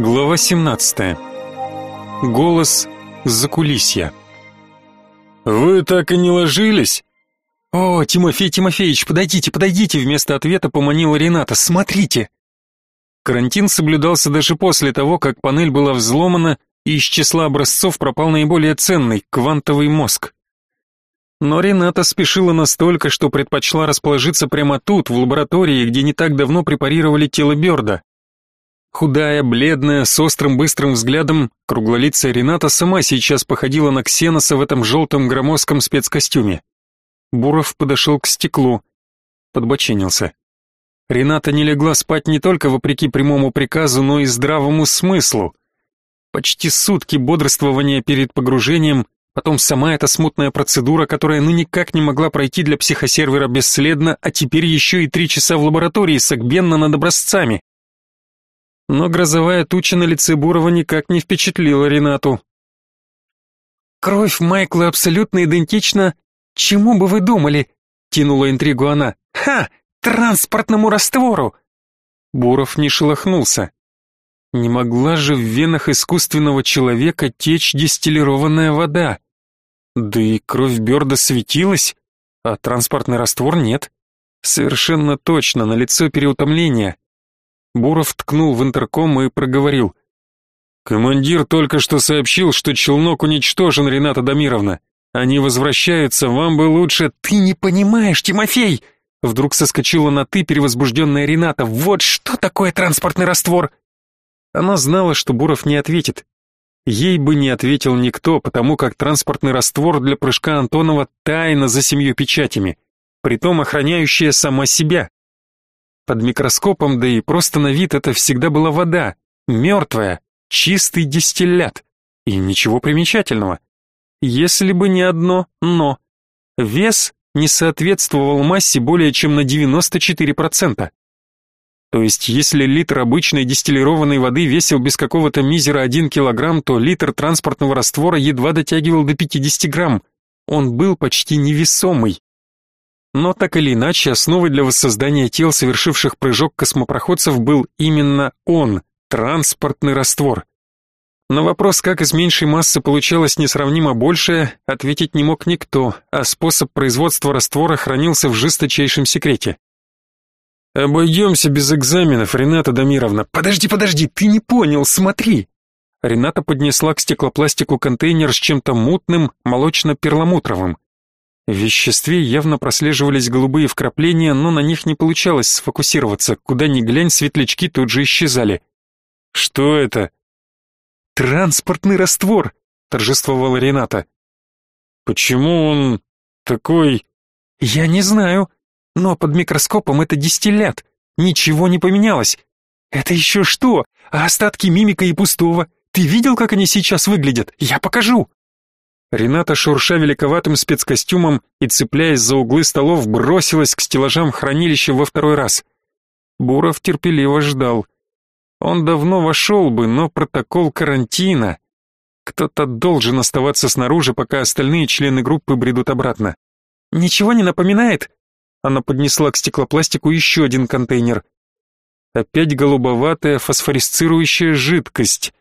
Глава 17. Голос за кулисья. Вы так и не ложились? О, Тимофей Тимофеевич, подойдите, подойдите, вместо ответа поманила Рената. Смотрите. Карантин соблюдался даже после того, как панель была взломана, и из числа образцов пропал наиболее ценный квантовый мозг. Но Рената спешила настолько, что предпочла расположиться прямо тут, в лаборатории, где не так давно препарировали тело Бёрда. Худая, бледная, с острым быстрым взглядом, круглолицая Рената сама сейчас походила на Ксеноса в этом желтом громоздком спецкостюме. Буров подошел к стеклу, подбоченился. Рената не легла спать не только вопреки прямому приказу, но и здравому смыслу. Почти сутки бодрствования перед погружением, потом сама эта смутная процедура, которая ну никак не могла пройти для психосервера бесследно, а теперь еще и три часа в лаборатории согбенно над образцами. Но грозовая туча на лице Бурова никак не впечатлила Ренату. «Кровь Майкла абсолютно идентична. Чему бы вы думали?» — тянула интригу она. «Ха! Транспортному раствору!» Буров не шелохнулся. Не могла же в венах искусственного человека течь дистиллированная вода. Да и кровь Бёрда светилась, а транспортный раствор нет. Совершенно точно, на лицо переутомление. Буров ткнул в интерком и проговорил. «Командир только что сообщил, что челнок уничтожен, Рената Дамировна. Они возвращаются, вам бы лучше...» «Ты не понимаешь, Тимофей!» Вдруг соскочила на «ты» перевозбужденная Рената. «Вот что такое транспортный раствор!» Она знала, что Буров не ответит. Ей бы не ответил никто, потому как транспортный раствор для прыжка Антонова тайна за семью печатями, притом охраняющая сама себя. Под микроскопом, да и просто на вид это всегда была вода, мертвая, чистый дистиллят. И ничего примечательного. Если бы не одно «но». Вес не соответствовал массе более чем на 94%. То есть, если литр обычной дистиллированной воды весил без какого-то мизера 1 килограмм, то литр транспортного раствора едва дотягивал до 50 грамм. Он был почти невесомый. Но так или иначе, основой для воссоздания тел, совершивших прыжок космопроходцев, был именно он, транспортный раствор. На вопрос, как из меньшей массы получалось несравнимо большее, ответить не мог никто, а способ производства раствора хранился в жесточайшем секрете. «Обойдемся без экзаменов, Рената Дамировна». «Подожди, подожди, ты не понял, смотри!» Рената поднесла к стеклопластику контейнер с чем-то мутным, молочно-перламутровым. В веществе явно прослеживались голубые вкрапления, но на них не получалось сфокусироваться. Куда ни глянь, светлячки тут же исчезали. «Что это?» «Транспортный раствор!» — торжествовала Рената. «Почему он такой...» «Я не знаю, но под микроскопом это дистиллят. Ничего не поменялось. Это еще что? А остатки мимика и пустого? Ты видел, как они сейчас выглядят? Я покажу!» Рената, шурша великоватым спецкостюмом и цепляясь за углы столов, бросилась к стеллажам хранилища во второй раз. Буров терпеливо ждал. Он давно вошел бы, но протокол карантина. Кто-то должен оставаться снаружи, пока остальные члены группы бредут обратно. «Ничего не напоминает?» Она поднесла к стеклопластику еще один контейнер. Опять голубоватая фосфорисцирующая жидкость.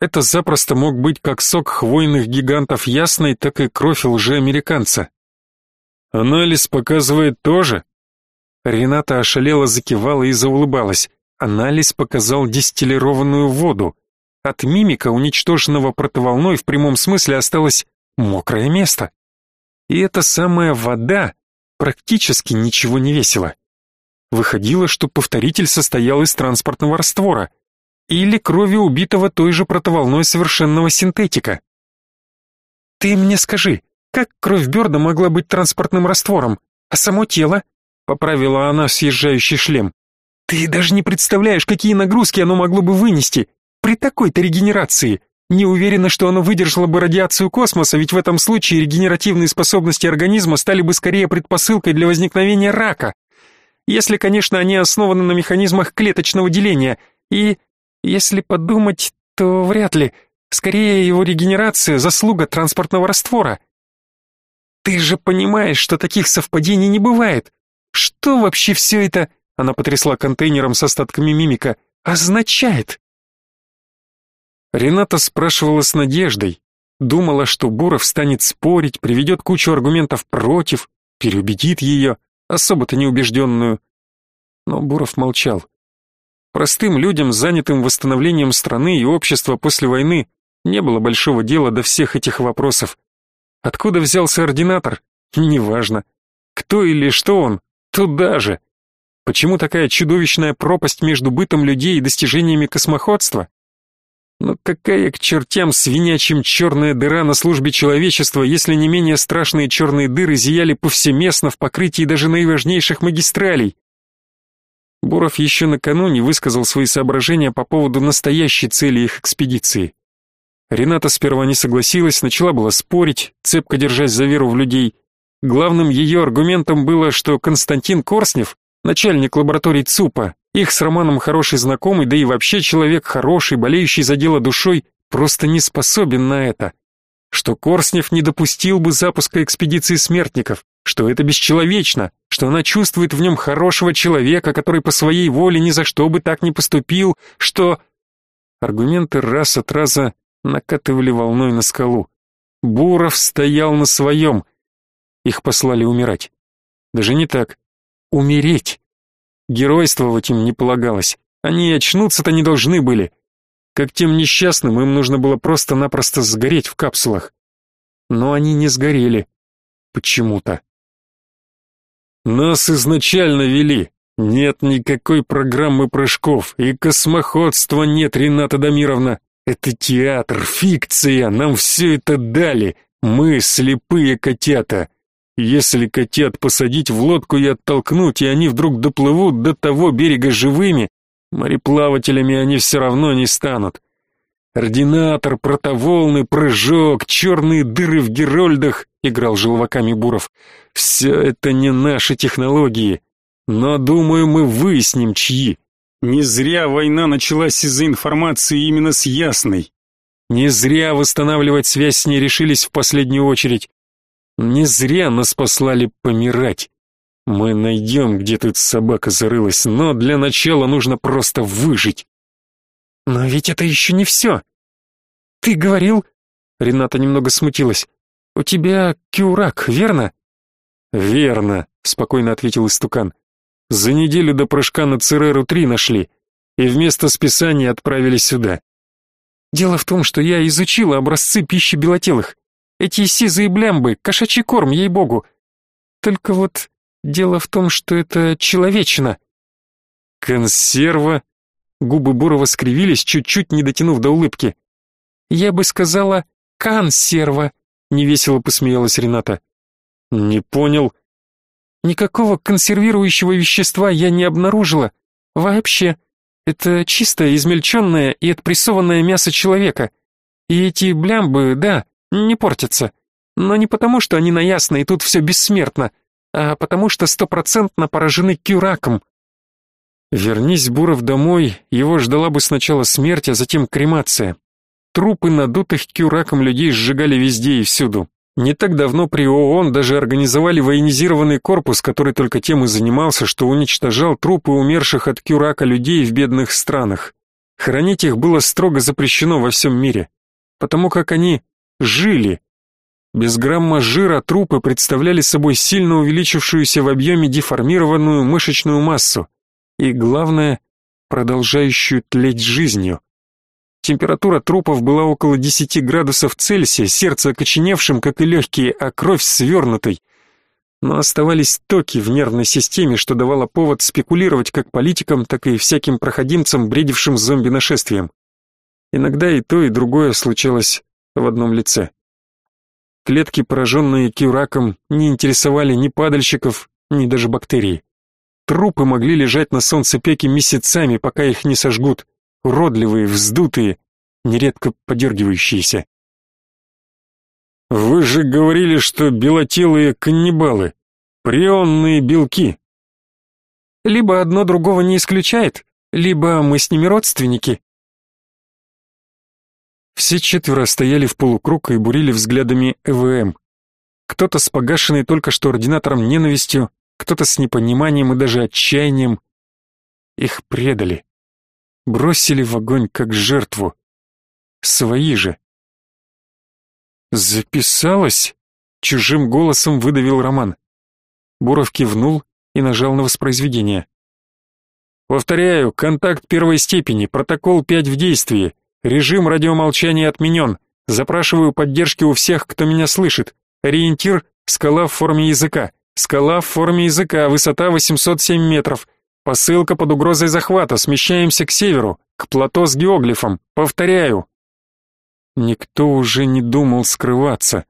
Это запросто мог быть как сок хвойных гигантов ясной, так и кровь лжеамериканца. Анализ показывает тоже. Рената ошалела, закивала и заулыбалась. Анализ показал дистиллированную воду. От мимика, уничтоженного протоволной, в прямом смысле осталось мокрое место. И эта самая вода практически ничего не весила. Выходило, что повторитель состоял из транспортного раствора — или крови убитого той же протоволной совершенного синтетика. Ты мне скажи, как кровь Бёрда могла быть транспортным раствором, а само тело? Поправила она съезжающий шлем. Ты даже не представляешь, какие нагрузки оно могло бы вынести при такой-то регенерации. Не уверена, что оно выдержало бы радиацию космоса, ведь в этом случае регенеративные способности организма стали бы скорее предпосылкой для возникновения рака. Если, конечно, они основаны на механизмах клеточного деления и если подумать, то вряд ли. Скорее, его регенерация — заслуга транспортного раствора. Ты же понимаешь, что таких совпадений не бывает. Что вообще все это, она потрясла контейнером с остатками мимика, означает? Рената спрашивала с надеждой, думала, что Буров станет спорить, приведет кучу аргументов против, переубедит ее, особо-то неубежденную. Но Буров молчал. Простым людям, занятым восстановлением страны и общества после войны, не было большого дела до всех этих вопросов. Откуда взялся ординатор? Неважно. Кто или что он? Туда же. Почему такая чудовищная пропасть между бытом людей и достижениями космоходства? Но какая к чертям свинячьим черная дыра на службе человечества, если не менее страшные черные дыры зияли повсеместно в покрытии даже наиважнейших магистралей? Буров еще накануне высказал свои соображения по поводу настоящей цели их экспедиции. Рената сперва не согласилась, начала было спорить, цепко держась за веру в людей. Главным ее аргументом было, что Константин Корснев, начальник лаборатории ЦУПа, их с Романом хороший знакомый, да и вообще человек хороший, болеющий за дело душой, просто не способен на это. Что Корснев не допустил бы запуска экспедиции смертников, что это бесчеловечно, что она чувствует в нем хорошего человека, который по своей воле ни за что бы так не поступил, что... Аргументы раз от раза накатывали волной на скалу. Буров стоял на своем. Их послали умирать. Даже не так. Умереть. Геройствовать им не полагалось. Они очнуться-то не должны были. Как тем несчастным, им нужно было просто-напросто сгореть в капсулах. Но они не сгорели. Почему-то. Нас изначально вели. Нет никакой программы прыжков, и космоходства нет, Рената Дамировна. Это театр, фикция, нам все это дали. Мы слепые котята. Если котят посадить в лодку и оттолкнуть, и они вдруг доплывут до того берега живыми, мореплавателями они все равно не станут. Ординатор, протоволны, прыжок, черные дыры в герольдах, играл желваками Буров. Все это не наши технологии, но, думаю, мы выясним, чьи. Не зря война началась из-за информации именно с Ясной. Не зря восстанавливать связь с ней решились в последнюю очередь. Не зря нас послали помирать. Мы найдем, где тут собака зарылась, но для начала нужно просто выжить. Но ведь это еще не все. Ты говорил... Рената немного смутилась. У тебя кюрак, верно? Верно, спокойно ответил истукан. За неделю до прыжка на Цереру-3 нашли, и вместо списания отправили сюда. Дело в том, что я изучила образцы пищи белотелых. Эти сизые блямбы, кошачий корм, ей-богу. Только вот дело в том, что это человечина. Консерва? Губы Бурова скривились, чуть-чуть не дотянув до улыбки. Я бы сказала консерва, невесело посмеялась Рената. Не понял. Никакого консервирующего вещества я не обнаружила. Вообще. Это чистое, измельченное и отпрессованное мясо человека. И эти блямбы, да, не портятся. Но не потому, что они наясны и тут все бессмертно, а потому что стопроцентно поражены кюраком. Вернись Буров домой, его ждала бы сначала смерть, а затем кремация. Трупы надутых кюраком людей сжигали везде и всюду. Не так давно при ООН даже организовали военизированный корпус, который только тем и занимался, что уничтожал трупы умерших от кюрака людей в бедных странах. Хранить их было строго запрещено во всем мире, потому как они жили. Без грамма жира трупы представляли собой сильно увеличившуюся в объеме деформированную мышечную массу и, главное, продолжающую тлеть жизнью. Температура трупов была около 10 градусов Цельсия, сердце окоченевшим, как и легкие, а кровь свернутой. Но оставались токи в нервной системе, что давало повод спекулировать как политикам, так и всяким проходимцам, бредившим зомби-нашествием. Иногда и то, и другое случалось в одном лице. Клетки, пораженные кюраком, не интересовали ни падальщиков, ни даже бактерий. Трупы могли лежать на солнцепеке месяцами, пока их не сожгут уродливые, вздутые, нередко подергивающиеся. «Вы же говорили, что белотелые каннибалы, прионные белки». «Либо одно другого не исключает, либо мы с ними родственники». Все четверо стояли в полукруг и бурили взглядами ЭВМ. Кто-то с погашенной только что ординатором ненавистью, кто-то с непониманием и даже отчаянием. Их предали бросили в огонь как жертву. свои же. «Записалась?» — чужим голосом выдавил Роман. Буров кивнул и нажал на воспроизведение. «Повторяю, контакт первой степени, протокол 5 в действии, режим радиомолчания отменен, запрашиваю поддержки у всех, кто меня слышит, ориентир — скала в форме языка, скала в форме языка, высота 807 метров, посылка под угрозой захвата, смещаемся к северу, к плато с геоглифом, повторяю». Никто уже не думал скрываться.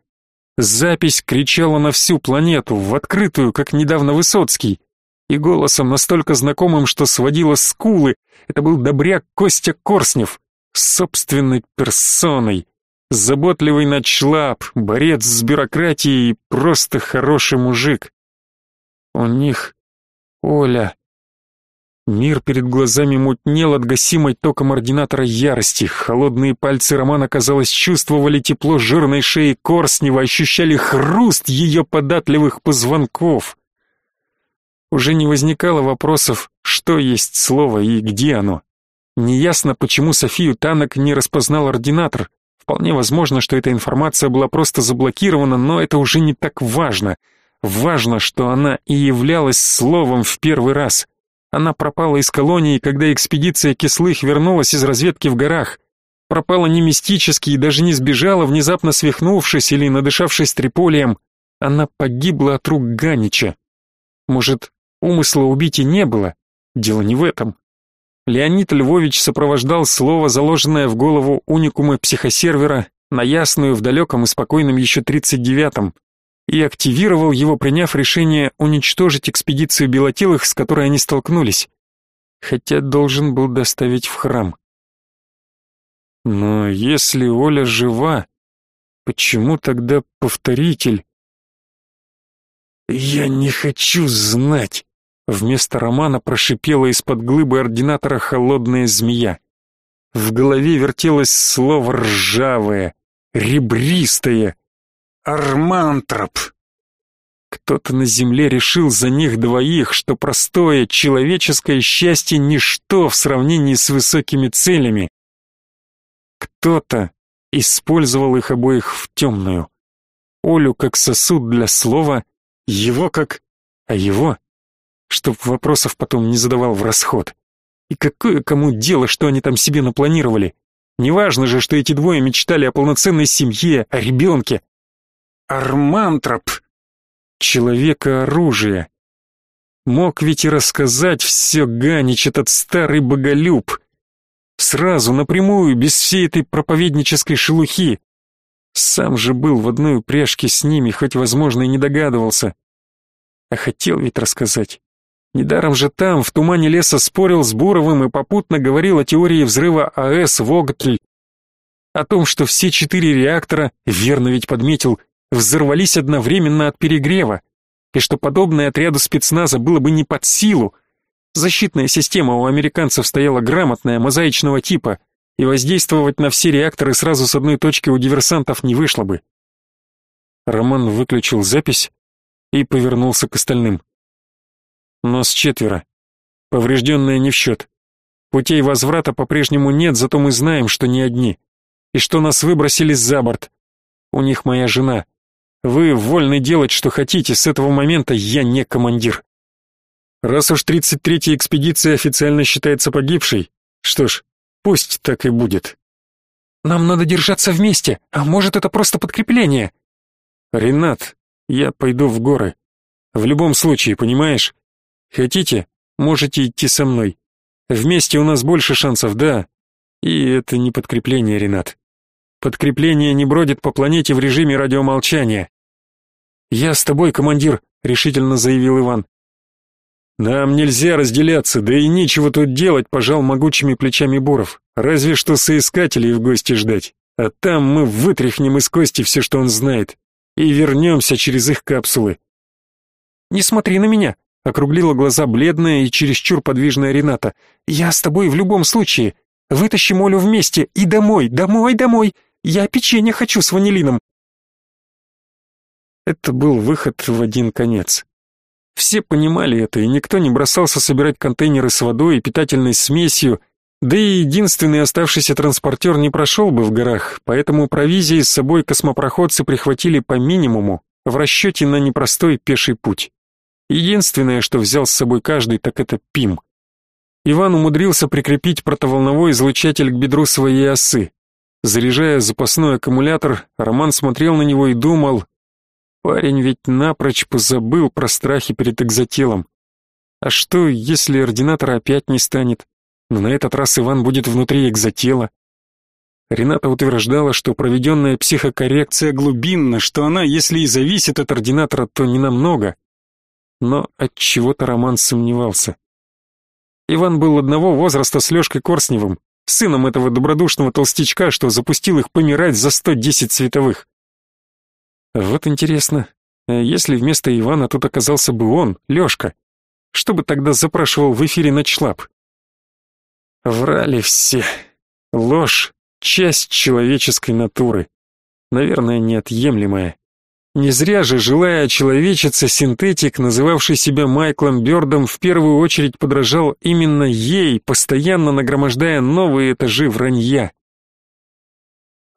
Запись кричала на всю планету, в открытую, как недавно Высоцкий, и голосом настолько знакомым, что сводило скулы. Это был добряк Костя Корснев, собственной персоной. Заботливый ночлап, борец с бюрократией и просто хороший мужик. У них Оля Мир перед глазами мутнел от гасимой током ординатора ярости. Холодные пальцы Романа, казалось, чувствовали тепло жирной шеи Корснева, ощущали хруст ее податливых позвонков. Уже не возникало вопросов, что есть слово и где оно. Неясно, почему Софию Танок не распознал ординатор. Вполне возможно, что эта информация была просто заблокирована, но это уже не так важно. Важно, что она и являлась словом в первый раз — она пропала из колонии, когда экспедиция Кислых вернулась из разведки в горах. Пропала не мистически и даже не сбежала, внезапно свихнувшись или надышавшись триполием. Она погибла от рук Ганича. Может, умысла убить и не было? Дело не в этом. Леонид Львович сопровождал слово, заложенное в голову уникумы психосервера, на ясную в далеком и спокойном еще 39-м и активировал его, приняв решение уничтожить экспедицию белотелых, с которой они столкнулись, хотя должен был доставить в храм. Но если Оля жива, почему тогда повторитель? Я не хочу знать, вместо романа прошипела из-под глыбы ординатора холодная змея. В голове вертелось слово ржавое, ребристое, Армантроп. Кто-то на земле решил за них двоих, что простое человеческое счастье ничто в сравнении с высокими целями. Кто-то использовал их обоих в темную. Олю как сосуд для слова, его как... а его... Чтоб вопросов потом не задавал в расход. И какое кому дело, что они там себе напланировали? Неважно же, что эти двое мечтали о полноценной семье, о ребенке. Армантроп. Человека-оружие. Мог ведь и рассказать все Ганич, этот старый боголюб. Сразу, напрямую, без всей этой проповеднической шелухи. Сам же был в одной упряжке с ними, хоть, возможно, и не догадывался. А хотел ведь рассказать. Недаром же там, в тумане леса, спорил с Буровым и попутно говорил о теории взрыва АЭС Вогатль. О том, что все четыре реактора, верно ведь подметил, взорвались одновременно от перегрева, и что подобное отряду спецназа было бы не под силу. Защитная система у американцев стояла грамотная, мозаичного типа, и воздействовать на все реакторы сразу с одной точки у диверсантов не вышло бы. Роман выключил запись и повернулся к остальным. Нас четверо. Поврежденные не в счет. Путей возврата по-прежнему нет, зато мы знаем, что не одни. И что нас выбросили за борт. У них моя жена. Вы вольны делать, что хотите, с этого момента я не командир. Раз уж 33-я экспедиция официально считается погибшей, что ж, пусть так и будет. Нам надо держаться вместе, а может это просто подкрепление? Ренат, я пойду в горы. В любом случае, понимаешь? Хотите, можете идти со мной. Вместе у нас больше шансов, да. И это не подкрепление, Ренат. Подкрепление не бродит по планете в режиме радиомолчания. Я с тобой, командир, решительно заявил Иван. Нам нельзя разделяться, да и нечего тут делать, пожал могучими плечами Буров. Разве что соискателей в гости ждать. А там мы вытряхнем из кости все, что он знает, и вернемся через их капсулы. Не смотри на меня, округлила глаза бледная и чересчур подвижная Рената. Я с тобой в любом случае. Вытащим Олю вместе и домой, домой, домой. Я печенье хочу с ванилином. Это был выход в один конец. Все понимали это, и никто не бросался собирать контейнеры с водой и питательной смесью, Да и единственный оставшийся транспортер не прошел бы в горах, поэтому провизии с собой космопроходцы прихватили по минимуму в расчете на непростой пеший путь. Единственное, что взял с собой каждый, так это ПИМ. Иван умудрился прикрепить протоволновой излучатель к бедру своей осы. Заряжая запасной аккумулятор, Роман смотрел на него и думал, парень ведь напрочь позабыл про страхи перед экзотелом. А что, если ординатора опять не станет? Но на этот раз Иван будет внутри экзотела. Рената утверждала, что проведенная психокоррекция глубинна, что она, если и зависит от ординатора, то не намного. Но от чего-то Роман сомневался. Иван был одного возраста с Лёшкой Корсневым, сыном этого добродушного толстячка, что запустил их помирать за 110 световых. Вот интересно, а если вместо Ивана тут оказался бы он, Лёшка, что бы тогда запрашивал в эфире Ночлаб? Врали все. Ложь — часть человеческой натуры. Наверное, неотъемлемая. Не зря же, желая человечица, синтетик, называвший себя Майклом Бёрдом, в первую очередь подражал именно ей, постоянно нагромождая новые этажи вранья.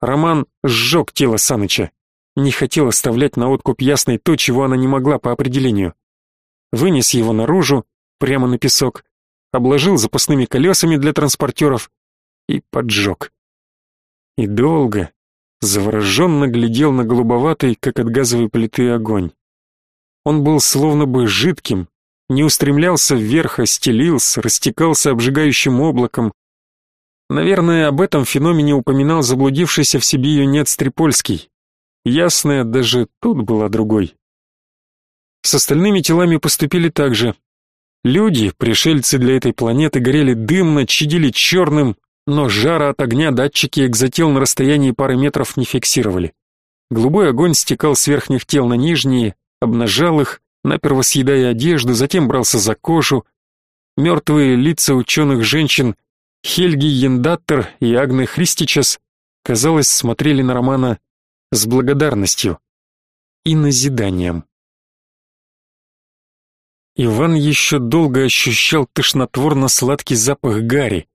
Роман сжег тело Саныча. Не хотел оставлять на откуп ясной то, чего она не могла по определению. Вынес его наружу, прямо на песок, обложил запасными колесами для транспортеров и поджег. И долго, завороженно глядел на голубоватый, как от газовой плиты, огонь. Он был словно бы жидким, не устремлялся вверх, а стелился, растекался обжигающим облаком. Наверное, об этом феномене упоминал заблудившийся в себе юнец Трипольский. Ясная даже тут была другой. С остальными телами поступили так же. Люди, пришельцы для этой планеты, горели дымно, чадили черным, но жара от огня датчики экзотел на расстоянии пары метров не фиксировали. Голубой огонь стекал с верхних тел на нижние, обнажал их, наперво съедая одежду, затем брался за кожу. Мертвые лица ученых женщин Хельги Яндаттер и Агны Христичас, казалось, смотрели на Романа с благодарностью и назиданием. Иван еще долго ощущал тошнотворно-сладкий запах гари.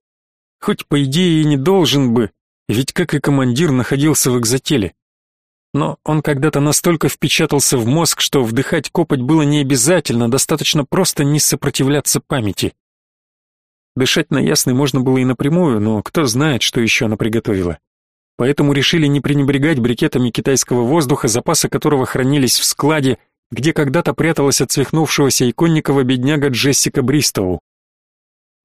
Хоть по идее и не должен бы, ведь как и командир находился в экзотеле. Но он когда-то настолько впечатался в мозг, что вдыхать копоть было не обязательно, достаточно просто не сопротивляться памяти. Дышать на ясный можно было и напрямую, но кто знает, что еще она приготовила. Поэтому решили не пренебрегать брикетами китайского воздуха, запасы которого хранились в складе, где когда-то пряталась от свихнувшегося иконникова бедняга Джессика Бристоу.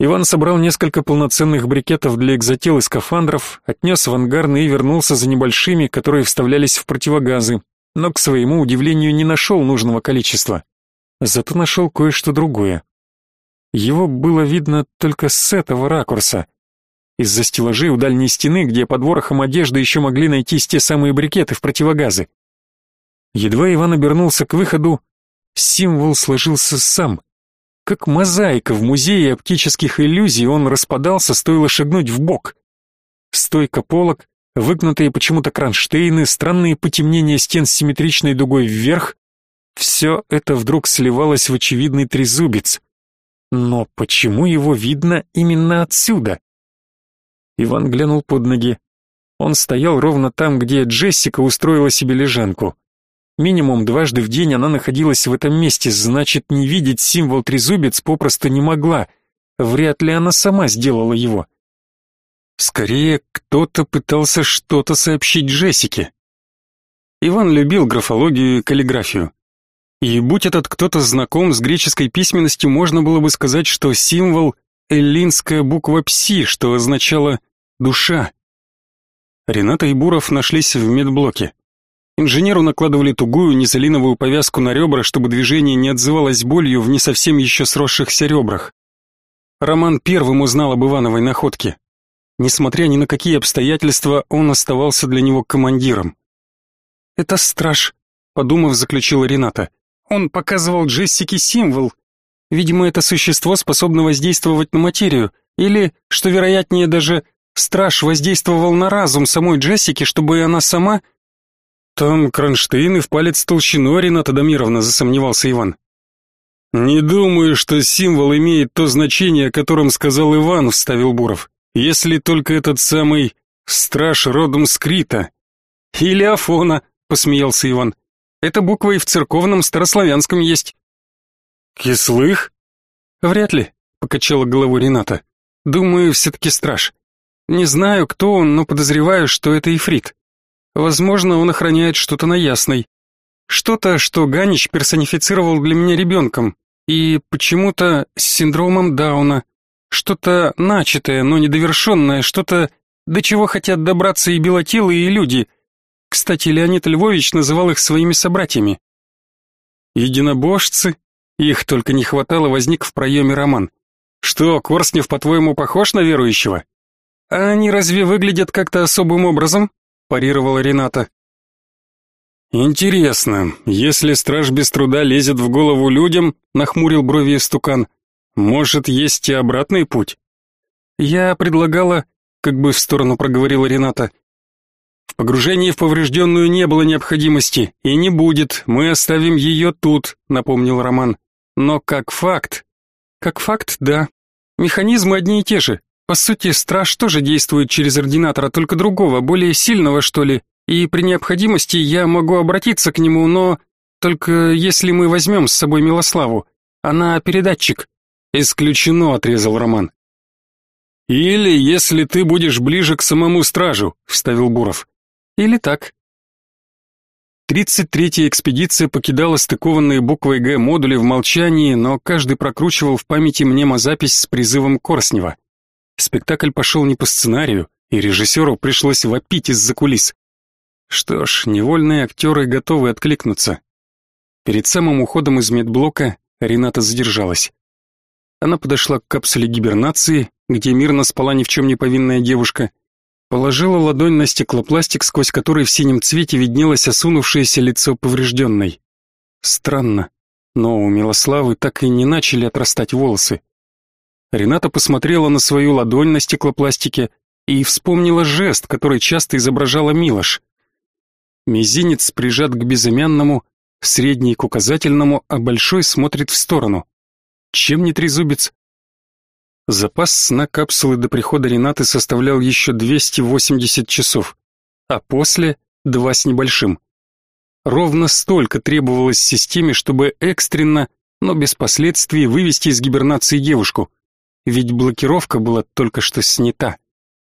Иван собрал несколько полноценных брикетов для экзотел и скафандров, отнес в ангарный и вернулся за небольшими, которые вставлялись в противогазы, но, к своему удивлению, не нашел нужного количества. Зато нашел кое-что другое. Его было видно только с этого ракурса. Из-за стеллажей у дальней стены, где под ворохом одежды еще могли найтись те самые брикеты в противогазы. Едва Иван обернулся к выходу, символ сложился сам. Как мозаика в музее оптических иллюзий он распадался, стоило шагнуть в бок. Стойка полок, выгнутые почему-то кронштейны, странные потемнения стен с симметричной дугой вверх — все это вдруг сливалось в очевидный трезубец. Но почему его видно именно отсюда? Иван глянул под ноги. Он стоял ровно там, где Джессика устроила себе лежанку. Минимум дважды в день она находилась в этом месте, значит, не видеть символ трезубец попросту не могла. Вряд ли она сама сделала его. Скорее, кто-то пытался что-то сообщить Джессике. Иван любил графологию и каллиграфию. И будь этот кто-то знаком с греческой письменностью, можно было бы сказать, что символ — эллинская буква «пси», что означало «душа». Рената и Буров нашлись в медблоке. Инженеру накладывали тугую низолиновую повязку на ребра, чтобы движение не отзывалось болью в не совсем еще сросшихся ребрах. Роман первым узнал об Ивановой находке. Несмотря ни на какие обстоятельства, он оставался для него командиром. «Это страж», — подумав, заключила Рената. «Он показывал Джессике символ. Видимо, это существо способно воздействовать на материю. Или, что вероятнее даже, страж воздействовал на разум самой Джессики, чтобы она сама там кронштейны в палец толщиной, Рената Дамировна, засомневался Иван. Не думаю, что символ имеет то значение, о котором сказал Иван, вставил Буров. Если только этот самый страж родом с Крита. Или Афона, посмеялся Иван. Эта буква и в церковном старославянском есть. Кислых? Вряд ли, покачала головой Рената. Думаю, все-таки страж. Не знаю, кто он, но подозреваю, что это Ифрит. Возможно, он охраняет что-то на Ясной. Что-то, что Ганич персонифицировал для меня ребенком. И почему-то с синдромом Дауна. Что-то начатое, но недовершенное, что-то, до чего хотят добраться и белотелые, и люди. Кстати, Леонид Львович называл их своими собратьями. Единобожцы, их только не хватало, возник в проеме роман. Что, Корснев, по-твоему, похож на верующего? А они разве выглядят как-то особым образом? Парировала Рената. Интересно, если страж без труда лезет в голову людям, нахмурил брови истукан, может, есть и обратный путь? Я предлагала, как бы в сторону проговорила Рената. В погружении в поврежденную не было необходимости и не будет. Мы оставим ее тут, напомнил Роман. Но как факт? Как факт, да. Механизмы одни и те же. По сути, страж тоже действует через ординатора, только другого, более сильного, что ли. И при необходимости я могу обратиться к нему, но только если мы возьмем с собой Милославу. Она передатчик. Исключено, отрезал Роман. Или если ты будешь ближе к самому стражу, вставил Буров. Или так. Тридцать третья экспедиция покидала стыкованные буквой Г модули в молчании, но каждый прокручивал в памяти мнемозапись с призывом Корснева. Спектакль пошел не по сценарию, и режиссеру пришлось вопить из-за кулис. Что ж, невольные актеры готовы откликнуться. Перед самым уходом из медблока Рената задержалась. Она подошла к капсуле гибернации, где мирно спала ни в чем не повинная девушка, положила ладонь на стеклопластик, сквозь который в синем цвете виднелось осунувшееся лицо поврежденной. Странно, но у Милославы так и не начали отрастать волосы. Рената посмотрела на свою ладонь на стеклопластике и вспомнила жест, который часто изображала Милош. Мизинец прижат к безымянному, средний к указательному, а большой смотрит в сторону. Чем не трезубец? Запас сна капсулы до прихода Ренаты составлял еще 280 часов, а после — два с небольшим. Ровно столько требовалось системе, чтобы экстренно, но без последствий вывести из гибернации девушку. Ведь блокировка была только что снята,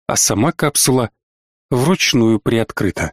а сама капсула вручную приоткрыта.